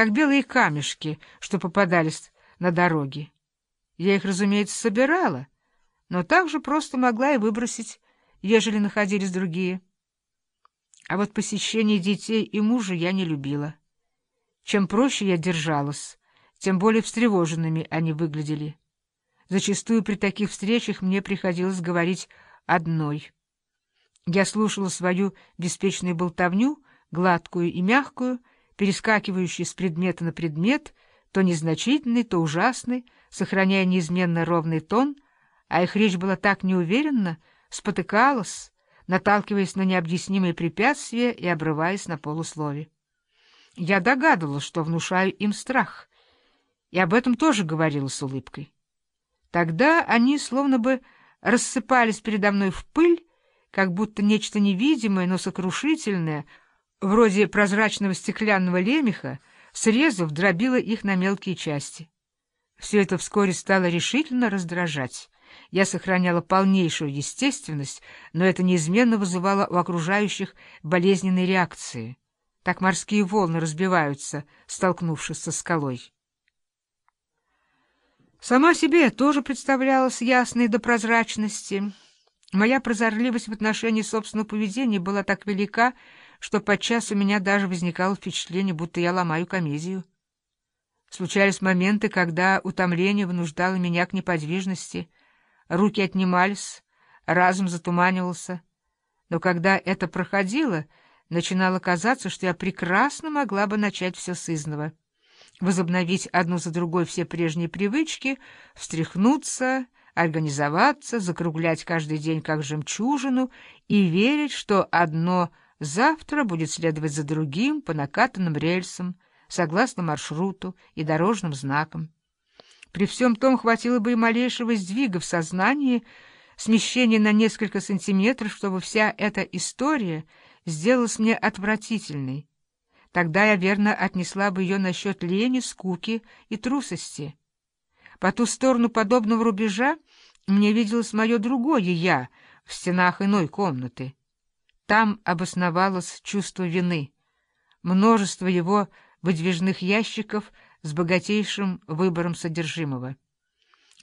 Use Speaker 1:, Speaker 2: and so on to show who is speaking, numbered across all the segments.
Speaker 1: как белые камешки, что попадались на дороге. Я их, разумеется, собирала, но также просто могла и выбросить, ежели находились другие. А вот посещение детей и мужа я не любила. Чем проще я держалась, тем более встревоженными они выглядели. Зачастую при таких встречах мне приходилось говорить одной. Я слушала свою беспечную болтовню, гладкую и мягкую, перескакивающую с предмета на предмет, то незначительный, то ужасный, сохраняя неизменно ровный тон, а их речь была так неуверенна, спотыкалась, наталкиваясь на необъяснимые препятствия и обрываясь на полуслове. Я догадывалась, что внушаю им страх, и об этом тоже говорила с улыбкой. Тогда они словно бы рассыпались передо мной в пыль, как будто нечто невидимое, но сокрушительное, вроде прозрачного стеклянного лемеха, срезав, дробило их на мелкие части. Все это вскоре стало решительно раздражать. Я сохраняла полнейшую естественность, но это неизменно вызывало у окружающих болезненные реакции. Так морские волны разбиваются, столкнувшись со скалой. Сама себе тоже представлялась ясной до прозрачности. Моя прозорливость в отношении собственного поведения была так велика, что подчас у меня даже возникало впечатление, будто я ломаю комедию. Случались моменты, когда утомление вынуждало меня к неподвижности, руки отнимались, разум затуманивался. Но когда это проходило, начинало казаться, что я прекрасно могла бы начать все с изного возобновить одну за другой все прежние привычки, встряхнуться, организоваться, закруглять каждый день как жемчужину и верить, что одно завтра будет следовать за другим по накатанным рельсам, согласно маршруту и дорожным знакам. При всем том хватило бы и малейшего сдвига в сознании, смещения на несколько сантиметров, чтобы вся эта история сделалась мне отвратительной, Тогда я верно отнесла бы ее насчет лени, скуки и трусости. По ту сторону подобного рубежа мне виделось мое другое «я» в стенах иной комнаты. Там обосновалось чувство вины, множество его выдвижных ящиков с богатейшим выбором содержимого.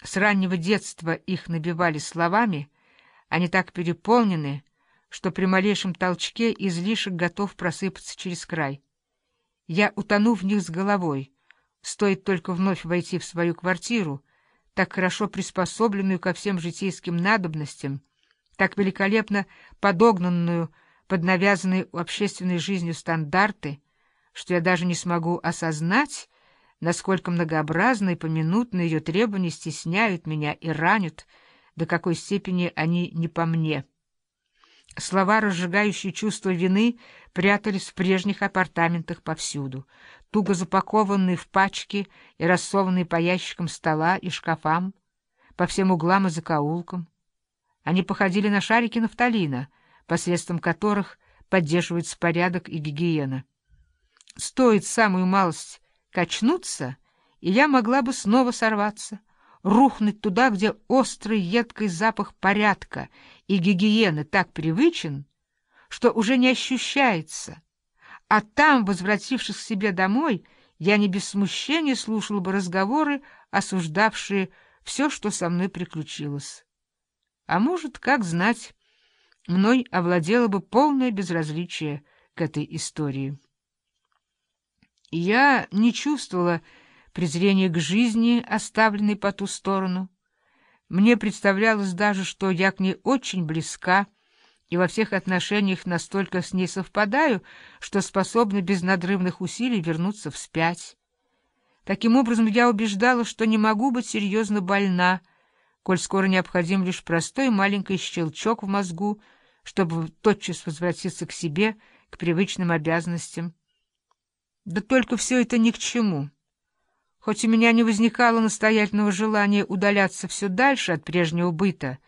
Speaker 1: С раннего детства их набивали словами, они так переполнены, что при малейшем толчке излишек готов просыпаться через край. Я утону в них с головой. Стоит только вновь войти в свою квартиру, так хорошо приспособленную ко всем житейским надобностям, так великолепно подогнанную под навязанные общественной жизнью стандарты, что я даже не смогу осознать, насколько многообразны и поминутно ее требования стесняют меня и ранят, до какой степени они не по мне». Слова, разжигающие чувство вины, прятались в прежних апартаментах повсюду, туго запакованные в пачки и рассованные по ящикам стола и шкафам, по всем углам и закоулкам. Они походили на шарики нафталина, посредством которых поддерживается порядок и гигиена. Стоит самую малость качнуться, и я могла бы снова сорваться рухнуть туда, где острый едкий запах порядка и гигиены так привычен, что уже не ощущается. А там, возвратившись к себе домой, я не без смущения слушала бы разговоры, осуждавшие все, что со мной приключилось. А может, как знать, мной овладело бы полное безразличие к этой истории. Я не чувствовала презрение к жизни, оставленной по ту сторону. Мне представлялось даже, что я к ней очень близка и во всех отношениях настолько с ней совпадаю, что способна без надрывных усилий вернуться вспять. Таким образом, я убеждала, что не могу быть серьезно больна, коль скоро необходим лишь простой маленький щелчок в мозгу, чтобы тотчас возвратиться к себе, к привычным обязанностям. Да только все это ни к чему. Хоть у меня не возникало настоятельного желания удаляться все дальше от прежнего быта,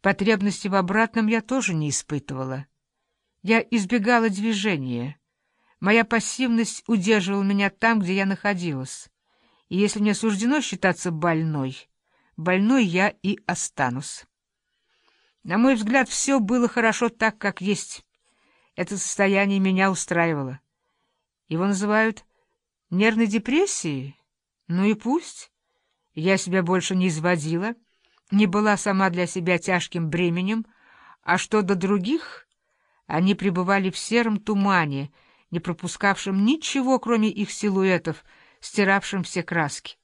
Speaker 1: потребности в обратном я тоже не испытывала. Я избегала движения. Моя пассивность удерживала меня там, где я находилась. И если мне суждено считаться больной, больной я и останусь. На мой взгляд, все было хорошо так, как есть. Это состояние меня устраивало. Его называют Нервной депрессии? Ну и пусть. Я себя больше не изводила, не была сама для себя тяжким бременем, а что до других, они пребывали в сером тумане, не пропускавшем ничего, кроме их силуэтов, стиравшим все краски.